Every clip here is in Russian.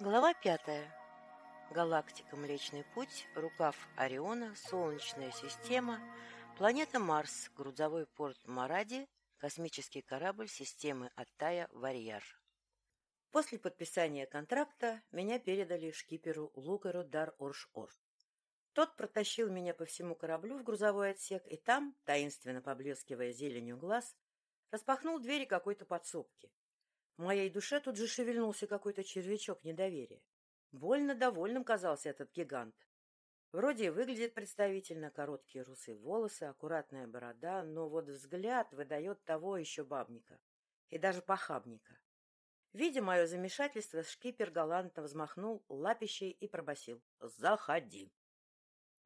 Глава пятая. Галактика Млечный Путь, рукав Ориона, Солнечная система, планета Марс, грузовой порт Маради, космический корабль системы Аттая Варьяр. После подписания контракта меня передали шкиперу Лукару дар Орш-Ор. Тот протащил меня по всему кораблю в грузовой отсек, и там, таинственно поблескивая зеленью глаз, распахнул двери какой-то подсобки. В моей душе тут же шевельнулся какой-то червячок недоверия. Больно довольным казался этот гигант. Вроде выглядит представительно, короткие русые волосы, аккуратная борода, но вот взгляд выдает того еще бабника и даже похабника. Видя мое замешательство, шкипер галантно взмахнул лапищей и пробасил: «Заходи!»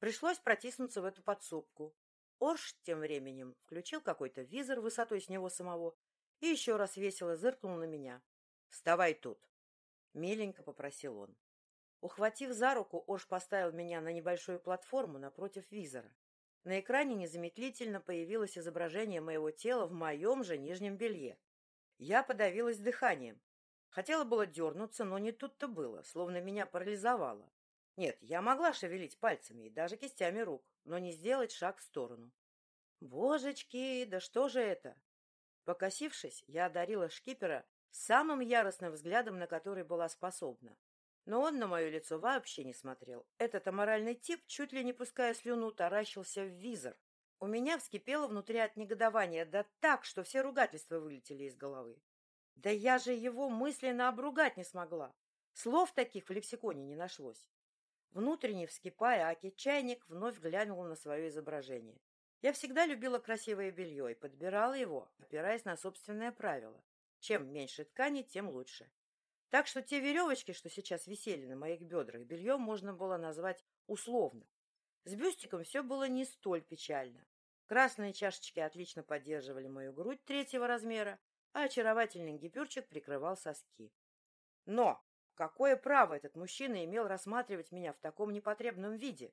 Пришлось протиснуться в эту подсобку. Орш тем временем включил какой-то визор высотой с него самого и еще раз весело зыркнул на меня. «Вставай тут!» — миленько попросил он. Ухватив за руку, Ош поставил меня на небольшую платформу напротив визора. На экране незамедлительно появилось изображение моего тела в моем же нижнем белье. Я подавилась дыханием. Хотела было дернуться, но не тут-то было, словно меня парализовало. Нет, я могла шевелить пальцами и даже кистями рук, но не сделать шаг в сторону. Божечки, да что же это? Покосившись, я одарила шкипера самым яростным взглядом, на который была способна. Но он на мое лицо вообще не смотрел. Этот аморальный тип, чуть ли не пуская слюну, таращился в визор. У меня вскипело внутри от негодования, да так, что все ругательства вылетели из головы. Да я же его мысленно обругать не смогла. Слов таких в лексиконе не нашлось. Внутренне вскипая, Аки чайник вновь глянул на свое изображение. Я всегда любила красивое белье и подбирала его, опираясь на собственное правило. Чем меньше ткани, тем лучше. Так что те веревочки, что сейчас висели на моих бедрах, бельем можно было назвать условно. С бюстиком все было не столь печально. Красные чашечки отлично поддерживали мою грудь третьего размера, а очаровательный гипюрчик прикрывал соски. Но какое право этот мужчина имел рассматривать меня в таком непотребном виде?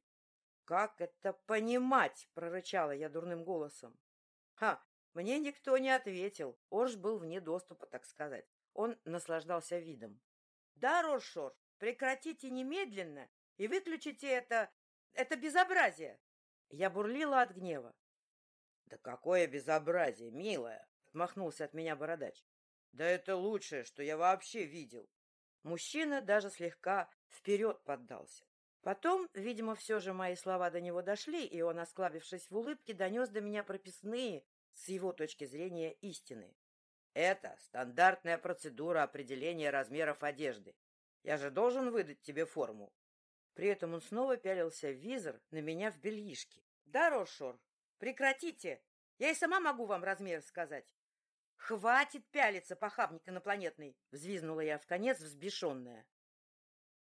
«Как это понимать?» — прорычала я дурным голосом. «Ха! Мне никто не ответил. Орш был вне доступа, так сказать. Он наслаждался видом. «Да, Рошор, прекратите немедленно и выключите это... это безобразие!» Я бурлила от гнева. «Да какое безобразие, милая!» — отмахнулся от меня бородач. «Да это лучшее, что я вообще видел!» Мужчина даже слегка вперед поддался. Потом, видимо, все же мои слова до него дошли, и он, осклабившись в улыбке, донес до меня прописные, с его точки зрения, истины. Это стандартная процедура определения размеров одежды. Я же должен выдать тебе форму. При этом он снова пялился в визор на меня в бельишке. Да, Рошор, прекратите. Я и сама могу вам размер сказать. Хватит пялиться, похабник инопланетный, взвизнула я в конец взбешенная.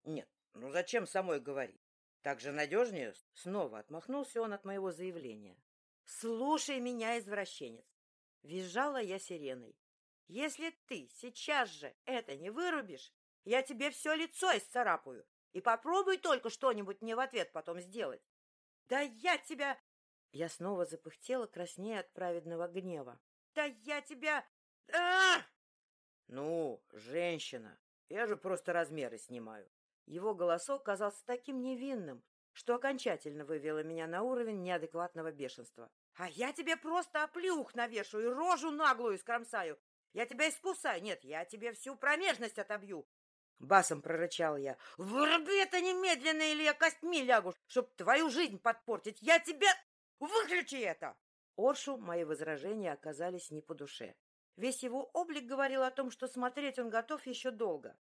Нет, ну зачем самой говорить? Так же надежнее? Снова отмахнулся он от моего заявления. Слушай меня, извращенец. Визжала я сиреной. Если ты сейчас же это не вырубишь, я тебе все лицо исцарапаю. И попробуй только что-нибудь мне в ответ потом сделать. Да я тебя... Я снова запыхтела, краснея от праведного гнева. Да я тебя... а, Ну, женщина, я же просто размеры снимаю. Его голосок казался таким невинным, что окончательно вывело меня на уровень неадекватного бешенства. А я тебе просто оплюх навешу и рожу наглую скромсаю. Я тебя искусаю. Нет, я тебе всю промежность отобью. Басом прорычал я. Выруби это немедленно, или я костьми лягу, чтоб твою жизнь подпортить. Я тебя... Выключи это! Оршу мои возражения оказались не по душе. Весь его облик говорил о том, что смотреть он готов еще долго.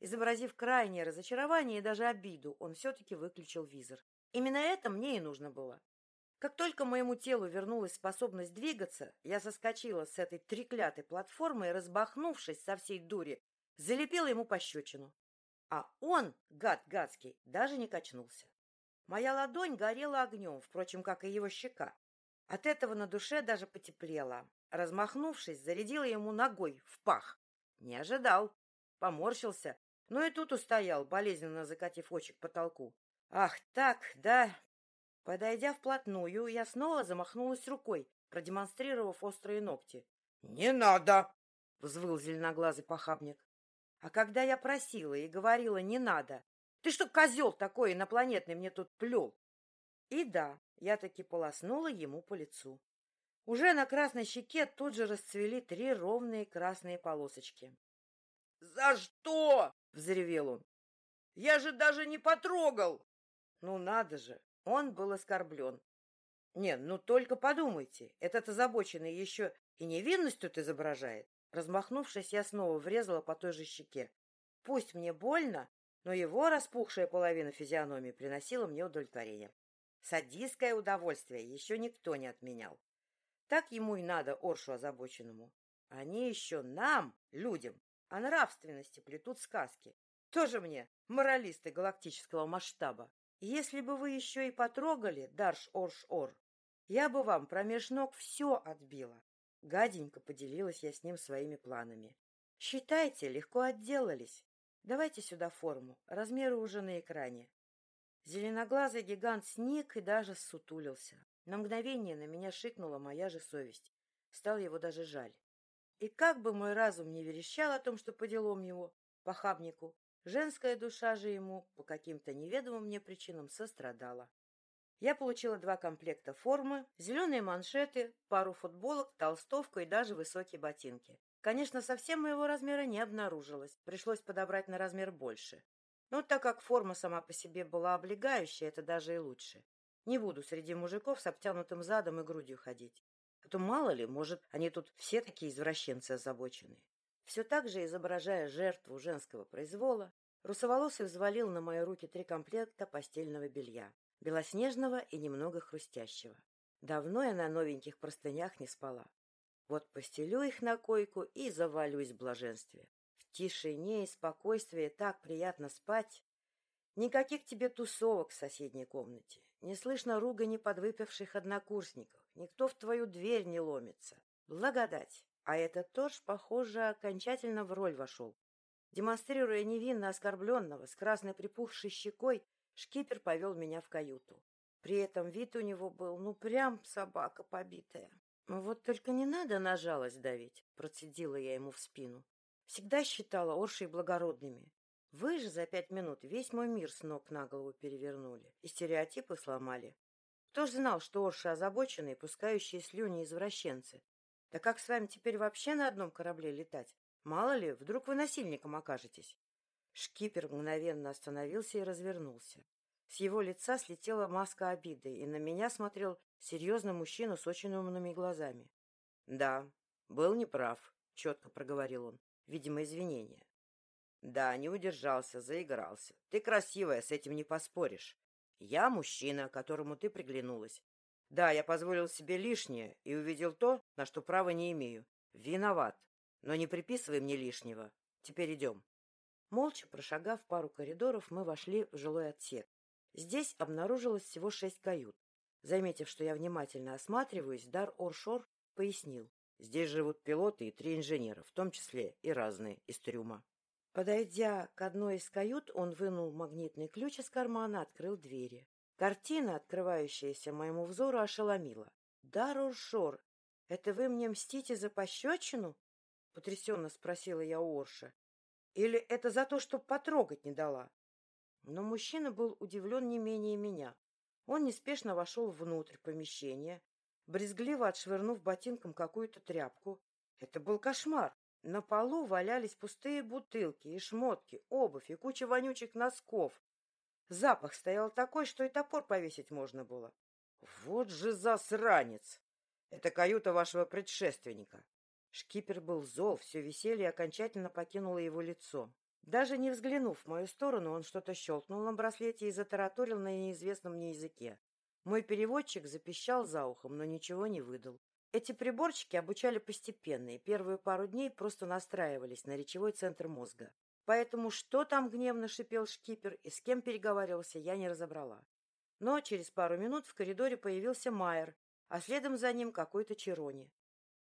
Изобразив крайнее разочарование и даже обиду, он все-таки выключил визор. Именно это мне и нужно было. Как только моему телу вернулась способность двигаться, я соскочила с этой треклятой платформы и, разбахнувшись со всей дури, залепила ему пощечину. А он, гад гадский, даже не качнулся. Моя ладонь горела огнем, впрочем, как и его щека. От этого на душе даже потеплело. Размахнувшись, зарядила ему ногой в пах. Не ожидал. Поморщился, но и тут устоял, болезненно закатив очи к потолку. Ах, так, да, Подойдя вплотную, я снова замахнулась рукой, продемонстрировав острые ногти. — Не надо! — взвыл зеленоглазый похабник. А когда я просила и говорила «не надо», ты что, козел такой инопланетный мне тут плел? И да, я таки полоснула ему по лицу. Уже на красной щеке тут же расцвели три ровные красные полосочки. — За что? — взревел он. — Я же даже не потрогал! Ну надо же, он был оскорблен. Не, ну только подумайте, этот озабоченный еще и невинность тут изображает. Размахнувшись, я снова врезала по той же щеке. Пусть мне больно, но его распухшая половина физиономии приносила мне удовлетворение. Садистское удовольствие еще никто не отменял. Так ему и надо, Оршу озабоченному. Они еще нам, людям, о нравственности плетут сказки. Тоже мне моралисты галактического масштаба. Если бы вы еще и потрогали, Дарш Орш-Ор, я бы вам промеж ног все отбила. Гаденько поделилась я с ним своими планами. Считайте, легко отделались. Давайте сюда форму, размеры уже на экране. Зеленоглазый гигант сник и даже сутулился. На мгновение на меня шикнула моя же совесть. Стал его даже жаль. И как бы мой разум не верещал о том, что по делам его, похабнику, женская душа же ему по каким-то неведомым мне причинам сострадала. Я получила два комплекта формы, зеленые маншеты, пару футболок, толстовку и даже высокие ботинки. Конечно, совсем моего размера не обнаружилось, пришлось подобрать на размер больше. Но так как форма сама по себе была облегающая, это даже и лучше. Не буду среди мужиков с обтянутым задом и грудью ходить. А то мало ли, может, они тут все такие извращенцы озабоченные. Все так же, изображая жертву женского произвола, Русоволосый взвалил на мои руки три комплекта постельного белья. Белоснежного и немного хрустящего. Давно я на новеньких простынях не спала. Вот постелю их на койку и завалюсь в блаженстве. В тишине и спокойствии так приятно спать. Никаких тебе тусовок в соседней комнате. Не слышно ругани подвыпивших однокурсников. Никто в твою дверь не ломится. Благодать. А этот тоже, похоже, окончательно в роль вошел. Демонстрируя невинно оскорбленного, с красной припухшей щекой, шкипер повел меня в каюту. При этом вид у него был, ну, прям собака побитая. Вот только не надо на жалость давить, процедила я ему в спину. Всегда считала Оршей благородными. Вы же за пять минут весь мой мир с ног на голову перевернули и стереотипы сломали. Кто ж знал, что Орши озабоченные, пускающие слюни извращенцы? Да как с вами теперь вообще на одном корабле летать? Мало ли, вдруг вы насильником окажетесь. Шкипер мгновенно остановился и развернулся. С его лица слетела маска обиды, и на меня смотрел серьезный мужчина с очень умными глазами. — Да, был неправ, — четко проговорил он, видимо, извинения. Да, не удержался, заигрался. Ты красивая, с этим не поспоришь. Я мужчина, которому ты приглянулась. Да, я позволил себе лишнее и увидел то, на что права не имею. Виноват. Но не приписывай мне лишнего. Теперь идем. Молча прошагав пару коридоров, мы вошли в жилой отсек. Здесь обнаружилось всего шесть кают. Заметив, что я внимательно осматриваюсь, Дар Оршор пояснил. Здесь живут пилоты и три инженера, в том числе и разные из трюма. Подойдя к одной из кают, он вынул магнитный ключ из кармана, открыл двери. Картина, открывающаяся моему взору, ошеломила. — Дарур Шор, это вы мне мстите за пощечину? — потрясенно спросила я у Орша. — Или это за то, что потрогать не дала? Но мужчина был удивлен не менее меня. Он неспешно вошел внутрь помещения, брезгливо отшвырнув ботинком какую-то тряпку. Это был кошмар. На полу валялись пустые бутылки и шмотки, обувь и куча вонючих носков. Запах стоял такой, что и топор повесить можно было. Вот же засранец! Это каюта вашего предшественника. Шкипер был зол, все веселье окончательно покинуло его лицо. Даже не взглянув в мою сторону, он что-то щелкнул на браслете и затараторил на неизвестном мне языке. Мой переводчик запищал за ухом, но ничего не выдал. Эти приборчики обучали постепенно, и первые пару дней просто настраивались на речевой центр мозга. Поэтому что там гневно шипел шкипер и с кем переговаривался, я не разобрала. Но через пару минут в коридоре появился Майер, а следом за ним какой-то Черони.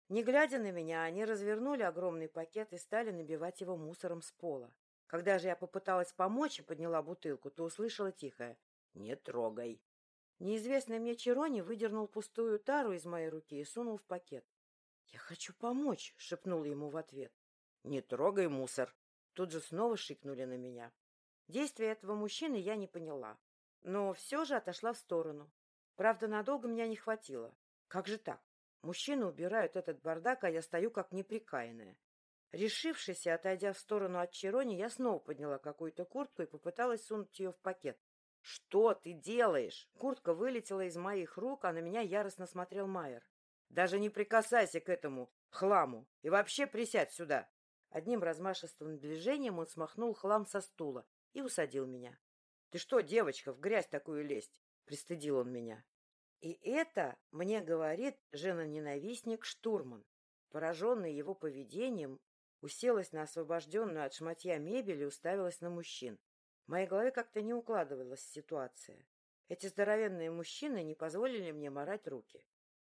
Не глядя на меня, они развернули огромный пакет и стали набивать его мусором с пола. Когда же я попыталась помочь и подняла бутылку, то услышала тихое «Не трогай». Неизвестный мне Черони выдернул пустую тару из моей руки и сунул в пакет. — Я хочу помочь, — шепнул ему в ответ. — Не трогай мусор, тут же снова шикнули на меня. Действия этого мужчины я не поняла, но все же отошла в сторону. Правда, надолго меня не хватило. Как же так? Мужчины убирают этот бардак, а я стою как неприкаянная. Решившись и отойдя в сторону от Черони, я снова подняла какую-то куртку и попыталась сунуть ее в пакет. «Что ты делаешь?» Куртка вылетела из моих рук, а на меня яростно смотрел Майер. «Даже не прикасайся к этому хламу и вообще присядь сюда!» Одним размашистым движением он смахнул хлам со стула и усадил меня. «Ты что, девочка, в грязь такую лезть?» — пристыдил он меня. И это мне говорит жена-ненавистник Штурман. Пораженный его поведением, уселась на освобожденную от шматья мебель и уставилась на мужчин. В моей голове как-то не укладывалась ситуация. Эти здоровенные мужчины не позволили мне морать руки.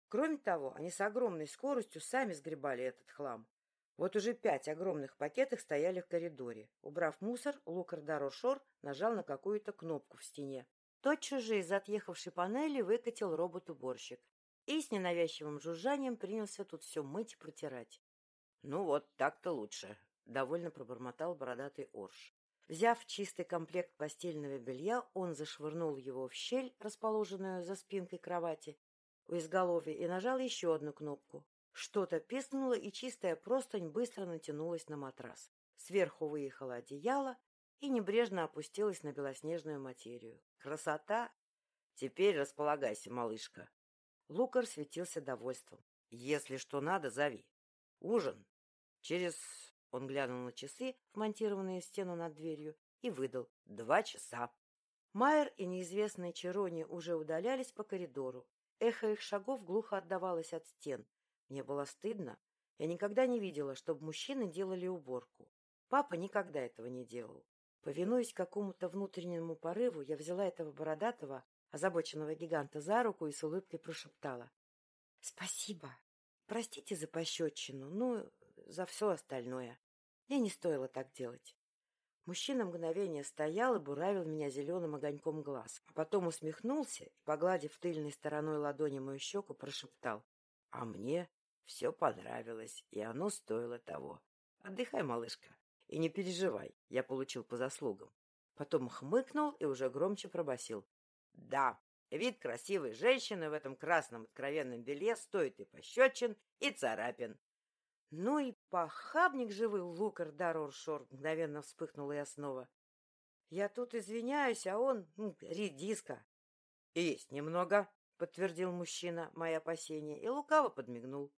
Кроме того, они с огромной скоростью сами сгребали этот хлам. Вот уже пять огромных пакетов стояли в коридоре. Убрав мусор, Лукар Дарошор нажал на какую-то кнопку в стене. Тотчас же из отъехавшей панели выкатил робот-уборщик и с ненавязчивым жужжанием принялся тут все мыть и протирать. — Ну вот, так-то лучше, — довольно пробормотал бородатый Орш. Взяв чистый комплект постельного белья, он зашвырнул его в щель, расположенную за спинкой кровати, у изголовья, и нажал еще одну кнопку. Что-то пискнуло, и чистая простынь быстро натянулась на матрас. Сверху выехало одеяло и небрежно опустилось на белоснежную материю. Красота! Теперь располагайся, малышка. Лукар светился довольством. Если что надо, зови. Ужин. Через он глянул на часы, вмонтированные в стену над дверью, и выдал «два часа». Майер и неизвестные Черони уже удалялись по коридору. Эхо их шагов глухо отдавалось от стен. Мне было стыдно. Я никогда не видела, чтобы мужчины делали уборку. Папа никогда этого не делал. Повинуясь какому-то внутреннему порыву, я взяла этого бородатого, озабоченного гиганта за руку и с улыбкой прошептала. — Спасибо. Простите за пощечину. Ну, за все остальное. Мне не стоило так делать. Мужчина мгновение стоял и буравил меня зеленым огоньком глаз, а потом усмехнулся и, погладив тыльной стороной ладони мою щеку, прошептал. — А мне все понравилось, и оно стоило того. Отдыхай, малышка, и не переживай, я получил по заслугам. Потом хмыкнул и уже громче пробасил. — Да, вид красивой женщины в этом красном откровенном белье стоит и пощечин, и царапин. Ну и похабник живый Лукар Дароршор, мгновенно вспыхнула я снова. Я тут извиняюсь, а он ну, редиска. — Есть немного, — подтвердил мужчина мои опасения и лукаво подмигнул.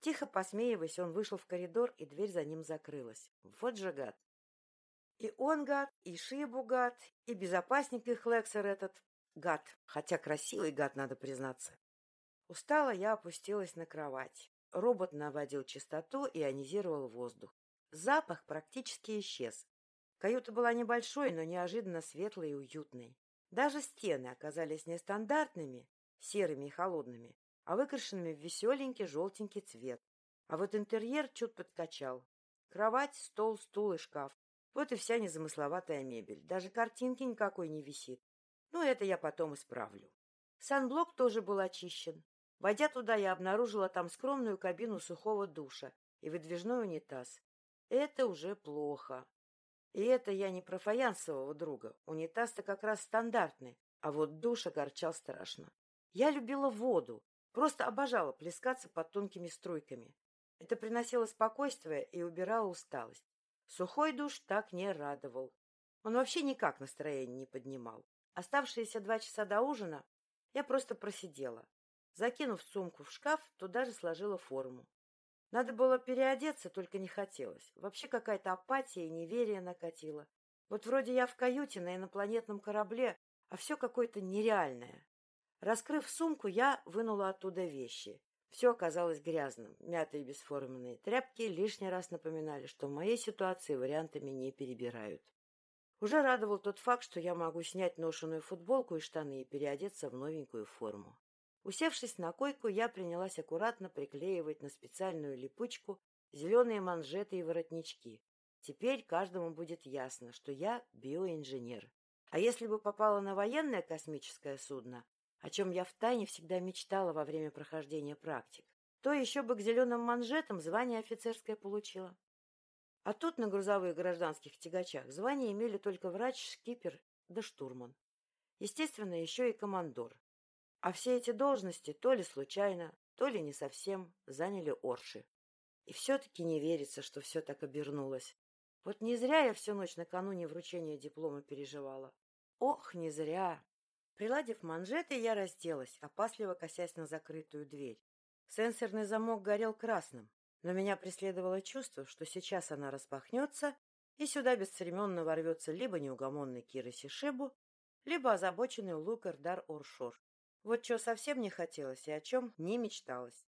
Тихо посмеиваясь, он вышел в коридор, и дверь за ним закрылась. Вот же гад! И он гад, и Шибу гад, и безопасник их Лексер этот гад, хотя красивый гад, надо признаться. Устала я опустилась на кровать. Робот наводил чистоту и ионизировал воздух. Запах практически исчез. Каюта была небольшой, но неожиданно светлой и уютной. Даже стены оказались не стандартными, серыми и холодными, а выкрашенными в веселенький желтенький цвет. А вот интерьер чуть подкачал. Кровать, стол, стул и шкаф. Вот и вся незамысловатая мебель. Даже картинки никакой не висит. Но это я потом исправлю. Санблок тоже был очищен. Войдя туда, я обнаружила там скромную кабину сухого душа и выдвижной унитаз. Это уже плохо. И это я не про фаянсового друга. Унитаз-то как раз стандартный, а вот душ огорчал страшно. Я любила воду, просто обожала плескаться под тонкими струйками. Это приносило спокойствие и убирало усталость. Сухой душ так не радовал. Он вообще никак настроение не поднимал. Оставшиеся два часа до ужина я просто просидела, Закинув сумку в шкаф, туда же сложила форму. Надо было переодеться, только не хотелось. Вообще какая-то апатия и неверие накатила. Вот вроде я в каюте на инопланетном корабле, а все какое-то нереальное. Раскрыв сумку, я вынула оттуда вещи. Все оказалось грязным, мятые бесформенные тряпки лишний раз напоминали, что в моей ситуации вариантами не перебирают. Уже радовал тот факт, что я могу снять ношеную футболку и штаны и переодеться в новенькую форму. Усевшись на койку, я принялась аккуратно приклеивать на специальную липучку зеленые манжеты и воротнички. Теперь каждому будет ясно, что я биоинженер. А если бы попала на военное космическое судно, о чем я втайне всегда мечтала во время прохождения практик, то еще бы к зеленым манжетам звание офицерское получила. А тут на грузовых гражданских тягачах звания имели только врач, шкипер да штурман. Естественно, еще и командор. А все эти должности то ли случайно, то ли не совсем заняли Орши. И все-таки не верится, что все так обернулось. Вот не зря я всю ночь накануне вручения диплома переживала. Ох, не зря! Приладив манжеты, я разделась, опасливо косясь на закрытую дверь. Сенсорный замок горел красным, но меня преследовало чувство, что сейчас она распахнется, и сюда бесцеремонно ворвется либо неугомонный Кира Сишибу, либо озабоченный Лукар Дар Оршор. Вот что совсем не хотелось и о чем не мечталось.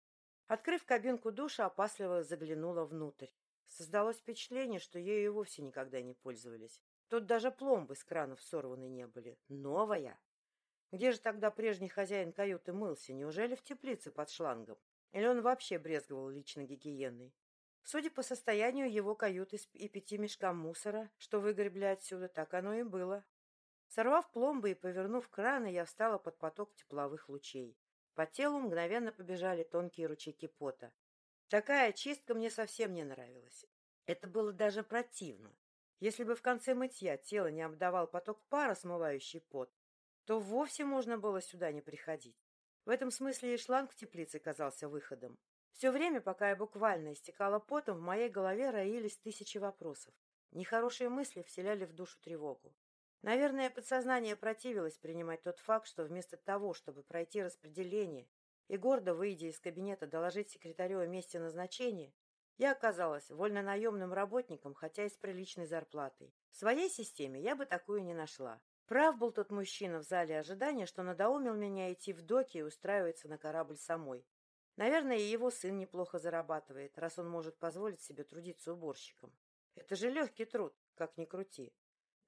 Открыв кабинку душа, опасливо заглянула внутрь. Создалось впечатление, что ею и вовсе никогда не пользовались. Тут даже пломбы с кранов сорваны не были. Новая! Где же тогда прежний хозяин каюты мылся? Неужели в теплице под шлангом? Или он вообще брезговал личной гигиеной? Судя по состоянию его каюты и пяти мешкам мусора, что выгребли отсюда, так оно и было. Сорвав пломбы и повернув краны, я встала под поток тепловых лучей. По телу мгновенно побежали тонкие ручейки пота. Такая чистка мне совсем не нравилась. Это было даже противно. Если бы в конце мытья тело не обдавал поток пара, смывающий пот, то вовсе можно было сюда не приходить. В этом смысле и шланг в теплице казался выходом. Все время, пока я буквально истекала потом, в моей голове роились тысячи вопросов. Нехорошие мысли вселяли в душу тревогу. Наверное, подсознание противилось принимать тот факт, что вместо того, чтобы пройти распределение и гордо, выйдя из кабинета, доложить секретарю о месте назначения, я оказалась вольнонаемным работником, хотя и с приличной зарплатой. В своей системе я бы такую не нашла. Прав был тот мужчина в зале ожидания, что надоумил меня идти в доки и устраиваться на корабль самой. Наверное, и его сын неплохо зарабатывает, раз он может позволить себе трудиться уборщиком. Это же легкий труд, как ни крути.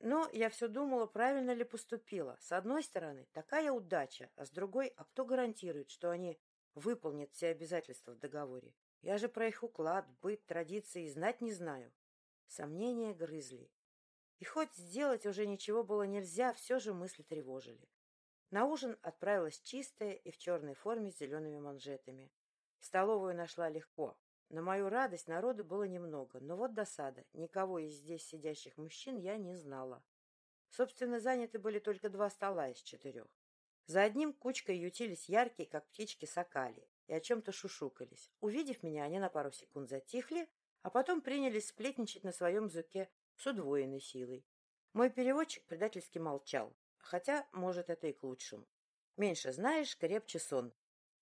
Но я все думала, правильно ли поступила. С одной стороны, такая удача, а с другой, а кто гарантирует, что они выполнят все обязательства в договоре? Я же про их уклад, быт, традиции знать не знаю. Сомнения грызли. И хоть сделать уже ничего было нельзя, все же мысли тревожили. На ужин отправилась чистая и в черной форме с зелеными манжетами. Столовую нашла легко. На мою радость народу было немного, но вот досада. Никого из здесь сидящих мужчин я не знала. Собственно, заняты были только два стола из четырех. За одним кучкой ютились яркие, как птички, сокали, и о чем-то шушукались. Увидев меня, они на пару секунд затихли, а потом принялись сплетничать на своем языке с удвоенной силой. Мой переводчик предательски молчал, хотя, может, это и к лучшему. Меньше знаешь, крепче сон.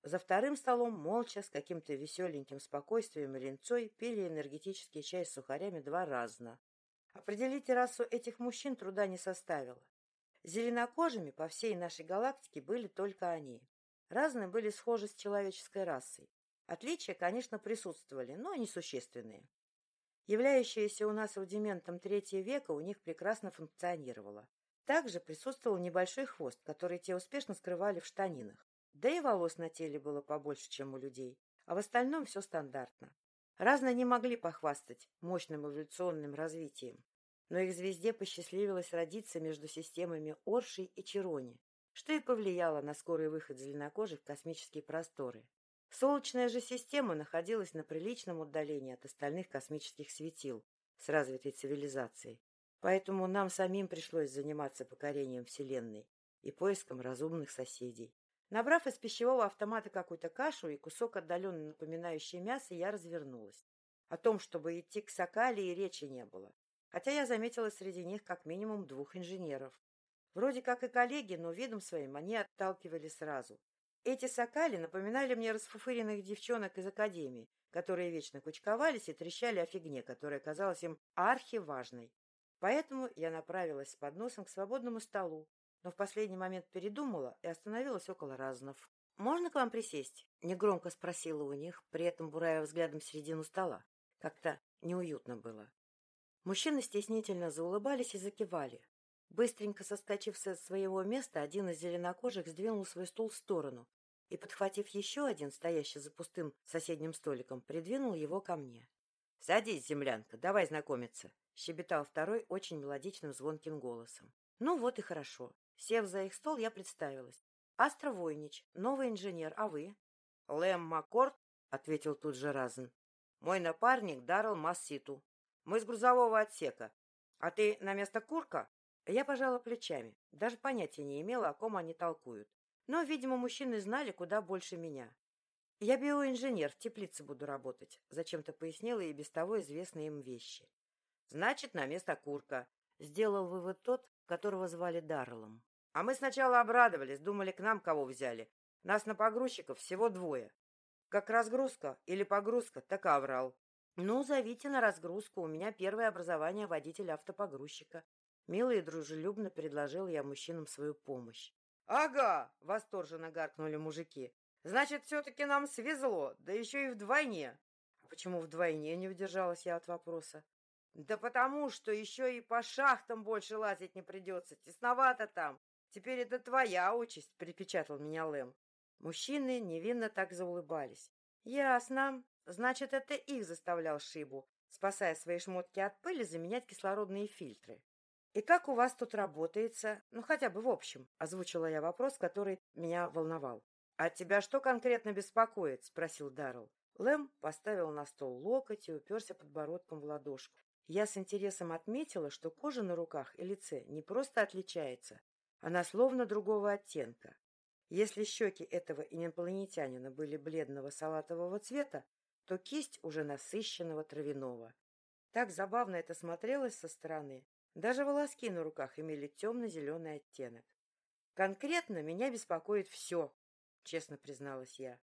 За вторым столом молча, с каким-то веселеньким спокойствием и линцой, пили энергетический чай с сухарями два раза. Определить расу этих мужчин труда не составило. Зеленокожими по всей нашей галактике были только они. Разные были схожи с человеческой расой. Отличия, конечно, присутствовали, но несущественные. Являющаяся у нас рудиментом третьего века у них прекрасно функционировала. Также присутствовал небольшой хвост, который те успешно скрывали в штанинах. Да и волос на теле было побольше, чем у людей, а в остальном все стандартно. Разные не могли похвастать мощным эволюционным развитием, но их звезде посчастливилось родиться между системами Орши и Чирони, что и повлияло на скорый выход зеленокожих в космические просторы. Солнечная же система находилась на приличном удалении от остальных космических светил с развитой цивилизацией, поэтому нам самим пришлось заниматься покорением Вселенной и поиском разумных соседей. Набрав из пищевого автомата какую-то кашу и кусок отдаленно напоминающий мясо, я развернулась. О том, чтобы идти к Сокали, и речи не было. Хотя я заметила среди них как минимум двух инженеров. Вроде как и коллеги, но видом своим они отталкивали сразу. Эти Сокали напоминали мне расфуфыренных девчонок из академии, которые вечно кучковались и трещали о фигне, которая казалась им архиважной. Поэтому я направилась с подносом к свободному столу, но в последний момент передумала и остановилась около разнов. «Можно к вам присесть?» — негромко спросила у них, при этом бурая взглядом середину стола. Как-то неуютно было. Мужчины стеснительно заулыбались и закивали. Быстренько соскочив со своего места, один из зеленокожих сдвинул свой стул в сторону и, подхватив еще один, стоящий за пустым соседним столиком, придвинул его ко мне. — Садись, землянка, давай знакомиться, — щебетал второй очень мелодичным звонким голосом. — Ну вот и хорошо. Сев за их стол, я представилась. Астра Войнич, новый инженер, а вы? Лэм Маккорд, ответил тут же Разен. Мой напарник Даррел Масситу. Мы с грузового отсека. А ты на место курка? Я пожала плечами. Даже понятия не имела, о ком они толкуют. Но, видимо, мужчины знали куда больше меня. Я биоинженер, в теплице буду работать, зачем-то пояснила и без того известные им вещи. Значит, на место курка. Сделал вывод тот, которого звали Дарреллом. А мы сначала обрадовались, думали, к нам кого взяли. Нас на погрузчиков всего двое. Как разгрузка или погрузка, так аврал. Ну, зовите на разгрузку, у меня первое образование водителя автопогрузчика. Мило и дружелюбно предложил я мужчинам свою помощь. «Ага!» — восторженно гаркнули мужики. «Значит, все-таки нам свезло, да еще и вдвойне!» «А почему вдвойне?» — не удержалась я от вопроса. «Да потому, что еще и по шахтам больше лазить не придется, тесновато там. Теперь это твоя участь», — припечатал меня Лэм. Мужчины невинно так заулыбались. «Ясно. Значит, это их заставлял Шибу, спасая свои шмотки от пыли, заменять кислородные фильтры. «И как у вас тут работается? Ну, хотя бы в общем», — озвучила я вопрос, который меня волновал. «А тебя что конкретно беспокоит?» — спросил Даррелл. Лэм поставил на стол локоть и уперся подбородком в ладошку. Я с интересом отметила, что кожа на руках и лице не просто отличается, она словно другого оттенка. Если щеки этого инопланетянина были бледного салатового цвета, то кисть уже насыщенного травяного. Так забавно это смотрелось со стороны. Даже волоски на руках имели темно-зеленый оттенок. Конкретно меня беспокоит все, честно призналась я.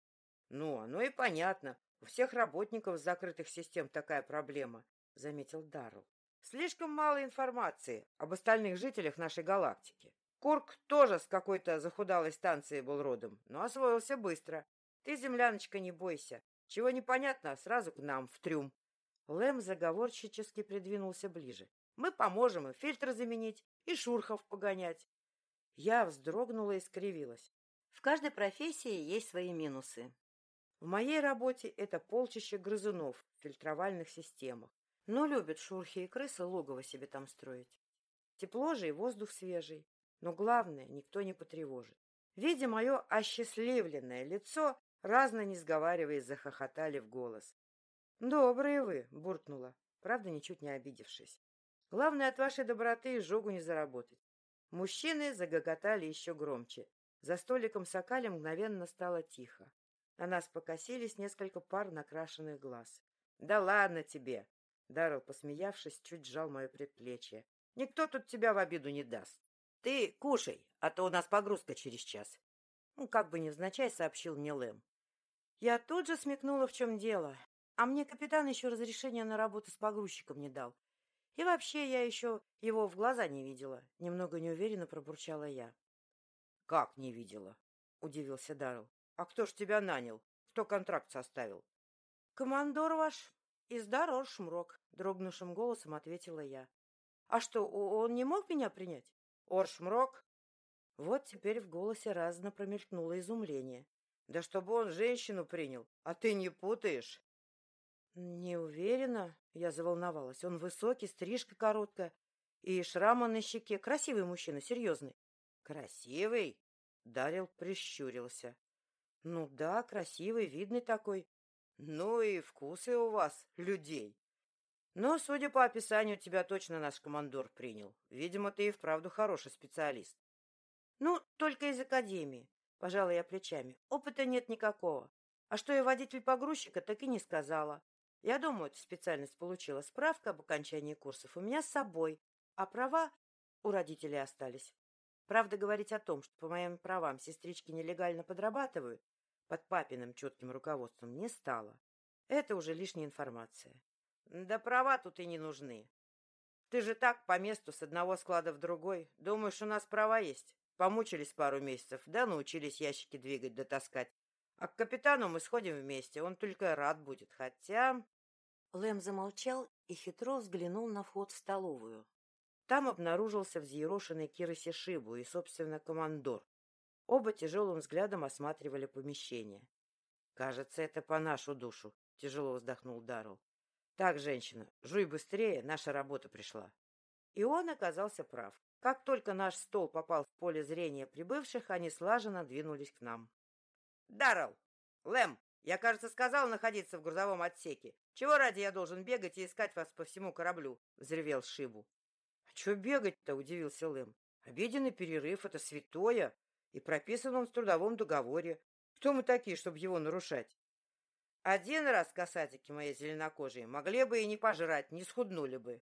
Ну, оно и понятно. У всех работников закрытых систем такая проблема, заметил Даррелл. Слишком мало информации об остальных жителях нашей галактики. Курк тоже с какой-то захудалой станции был родом, но освоился быстро. Ты, земляночка, не бойся. Чего непонятно, сразу к нам, в трюм. Лэм заговорщически придвинулся ближе. Мы поможем и фильтры заменить, и шурхов погонять. Я вздрогнула и скривилась. В каждой профессии есть свои минусы. В моей работе это полчище грызунов в фильтровальных системах. Но любят шурхи и крысы логово себе там строить. Тепло же и воздух свежий. Но главное, никто не потревожит. Видя мое осчастливленное лицо, разно не сговариваясь, захохотали в голос. «Добрые вы!» — буркнула, правда, ничуть не обидевшись. Главное, от вашей доброты и жогу не заработать. Мужчины загоготали еще громче. За столиком сокали мгновенно стало тихо. На нас покосились несколько пар накрашенных глаз. — Да ладно тебе! — Даррелл, посмеявшись, чуть сжал мое предплечье. — Никто тут тебя в обиду не даст. Ты кушай, а то у нас погрузка через час. Ну, как бы невзначай сообщил мне Лэм. Я тут же смекнула, в чем дело. А мне капитан еще разрешение на работу с погрузчиком не дал. И вообще я еще его в глаза не видела. Немного неуверенно пробурчала я. — Как не видела? — удивился Даррелл. — А кто ж тебя нанял? Кто контракт составил? — Командор ваш из Дарор Шмрок, — дрогнувшим голосом ответила я. — А что, он не мог меня принять? — Оршмрок? Вот теперь в голосе разно промелькнуло изумление. — Да чтобы он женщину принял, а ты не путаешь? Не уверена, я заволновалась. Он высокий, стрижка короткая и шрама на щеке. Красивый мужчина, серьезный. Красивый? Дарил прищурился. Ну да, красивый, видный такой. Ну и вкусы у вас, людей. Но, судя по описанию, тебя точно наш командор принял. Видимо, ты и вправду хороший специалист. Ну, только из академии. Пожалуй, я плечами. Опыта нет никакого. А что я водитель погрузчика, так и не сказала. Я думаю, эту специальность получила. Справка об окончании курсов у меня с собой, а права у родителей остались. Правда, говорить о том, что по моим правам сестрички нелегально подрабатывают, под папиным четким руководством не стало. Это уже лишняя информация. Да права тут и не нужны. Ты же так по месту с одного склада в другой. Думаешь, у нас права есть? Помучились пару месяцев, да научились ящики двигать да таскать. А к капитану мы сходим вместе, он только рад будет. Хотя... Лэм замолчал и хитро взглянул на вход в столовую. Там обнаружился взъерошенный Кироси Шибу и, собственно, командор. Оба тяжелым взглядом осматривали помещение. «Кажется, это по нашу душу», — тяжело вздохнул Даррелл. «Так, женщина, жуй быстрее, наша работа пришла». И он оказался прав. Как только наш стол попал в поле зрения прибывших, они слаженно двинулись к нам. «Даррелл! Лэм!» Я, кажется, сказал находиться в грузовом отсеке. Чего ради я должен бегать и искать вас по всему кораблю? — взревел Шибу. — А чего бегать-то? — удивился Лэм. — Обеденный перерыв — это святое, и прописан он в трудовом договоре. Кто мы такие, чтобы его нарушать? Один раз касатики мои зеленокожие могли бы и не пожрать, не схуднули бы.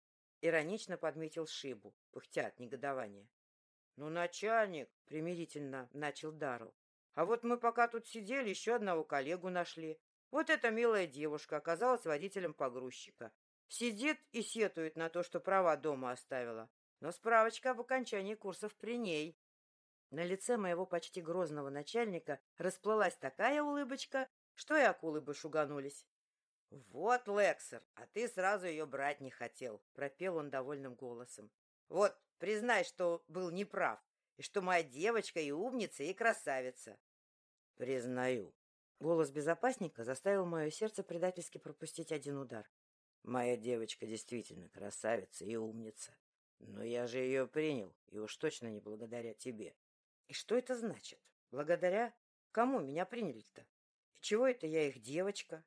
Иронично подметил Шибу, пыхтя от негодования. — Ну, начальник, — примирительно начал Даррелл. А вот мы пока тут сидели, еще одного коллегу нашли. Вот эта милая девушка оказалась водителем погрузчика. Сидит и сетует на то, что права дома оставила. Но справочка об окончании курсов при ней. На лице моего почти грозного начальника расплылась такая улыбочка, что и акулы бы шуганулись. — Вот, Лексер, а ты сразу ее брать не хотел, — пропел он довольным голосом. — Вот, признай, что был неправ и что моя девочка и умница, и красавица. — Признаю. Голос безопасника заставил мое сердце предательски пропустить один удар. Моя девочка действительно красавица и умница. Но я же ее принял, и уж точно не благодаря тебе. И что это значит? Благодаря кому меня приняли-то? Чего это я их девочка?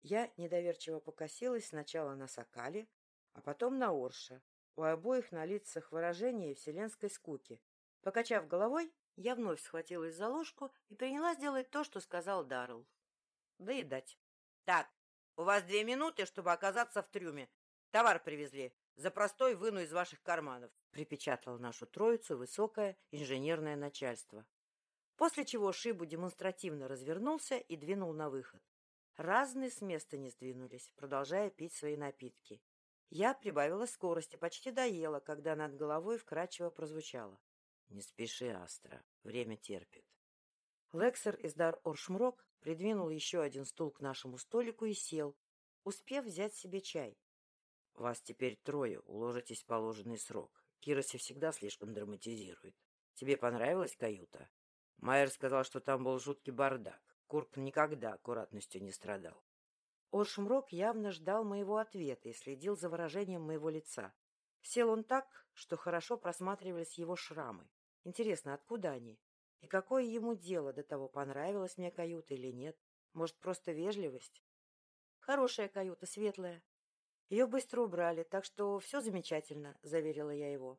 Я недоверчиво покосилась сначала на Сокале, а потом на Орша. У обоих на лицах выражение вселенской скуки. Покачав головой, я вновь схватилась за ложку и принялась делать то, что сказал Даррелл. Доедать. — Так, у вас две минуты, чтобы оказаться в трюме. Товар привезли. За простой выну из ваших карманов, — припечатал нашу троицу высокое инженерное начальство. После чего Шибу демонстративно развернулся и двинул на выход. Разные с места не сдвинулись, продолжая пить свои напитки. Я прибавила скорости, почти доела, когда над головой вкрадчиво прозвучало. Не спеши, Астра, время терпит. Лексер из Дар Оршмрок придвинул еще один стул к нашему столику и сел, успев взять себе чай. — Вас теперь трое, уложитесь в положенный срок. Кироси всегда слишком драматизирует. Тебе понравилась каюта? Майер сказал, что там был жуткий бардак. Курк никогда аккуратностью не страдал. Оршмрок явно ждал моего ответа и следил за выражением моего лица. Сел он так, что хорошо просматривались его шрамы. Интересно, откуда они? И какое ему дело до того, понравилась мне каюта или нет? Может, просто вежливость? Хорошая каюта, светлая. Ее быстро убрали, так что все замечательно, — заверила я его.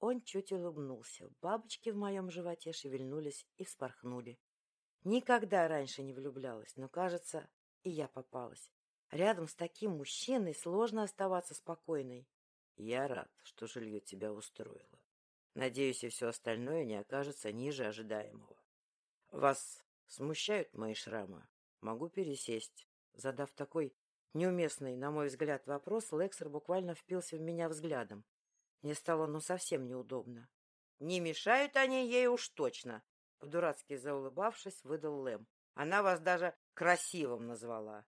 Он чуть улыбнулся. Бабочки в моем животе шевельнулись и вспорхнули. Никогда раньше не влюблялась, но, кажется, и я попалась. Рядом с таким мужчиной сложно оставаться спокойной. Я рад, что жилье тебя устроило. Надеюсь, и все остальное не окажется ниже ожидаемого. Вас смущают мои шрамы? Могу пересесть. Задав такой неуместный, на мой взгляд, вопрос, Лексер буквально впился в меня взглядом. Мне стало ну совсем неудобно. — Не мешают они ей уж точно, — по-дурацки заулыбавшись, выдал Лэм. Она вас даже красивым назвала.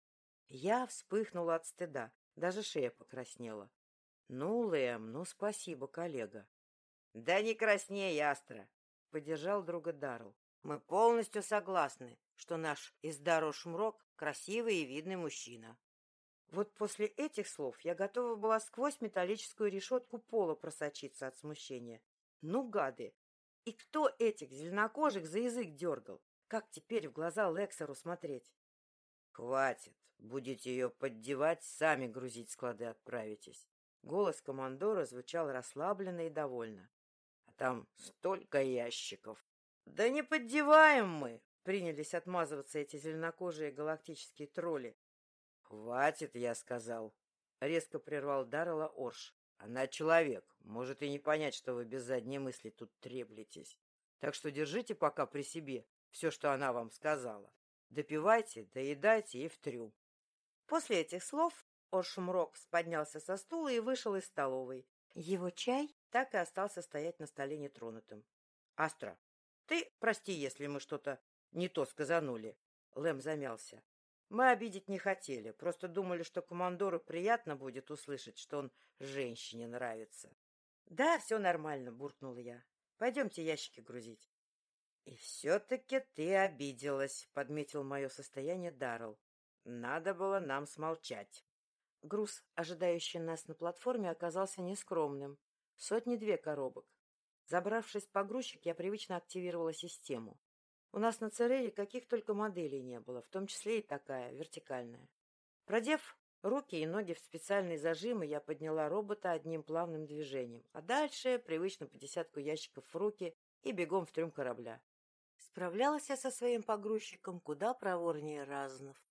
Я вспыхнула от стыда, даже шея покраснела. — Ну, Лэм, ну спасибо, коллега. — Да не краснее, Астра, — поддержал друга Даррелл. — Мы полностью согласны, что наш Издаро Шмрок — красивый и видный мужчина. Вот после этих слов я готова была сквозь металлическую решетку пола просочиться от смущения. Ну, гады! И кто этих зеленокожих за язык дергал? Как теперь в глаза Лексеру смотреть? — Хватит. Будете ее поддевать, сами грузить склады отправитесь. Голос командора звучал расслабленно и довольно там столько ящиков. Да не поддеваем мы, принялись отмазываться эти зеленокожие галактические тролли. Хватит, я сказал. Резко прервал Даррела Орш. Она человек, может и не понять, что вы без задней мысли тут треплетесь. Так что держите пока при себе все, что она вам сказала. Допивайте, доедайте и в трюм. После этих слов Оршмрокс поднялся со стула и вышел из столовой. Его чай так и остался стоять на столе нетронутым. — Астра, ты прости, если мы что-то не то сказанули. Лэм замялся. Мы обидеть не хотели, просто думали, что командору приятно будет услышать, что он женщине нравится. — Да, все нормально, — буркнула я. — Пойдемте ящики грузить. — И все-таки ты обиделась, — подметил мое состояние Даррелл. Надо было нам смолчать. Груз, ожидающий нас на платформе, оказался нескромным. Сотни-две коробок. Забравшись в погрузчик, я привычно активировала систему. У нас на Церере каких только моделей не было, в том числе и такая, вертикальная. Продев руки и ноги в специальные зажимы, я подняла робота одним плавным движением, а дальше привычно по десятку ящиков в руки и бегом в трюм корабля. Справлялась я со своим погрузчиком куда проворнее Разнов.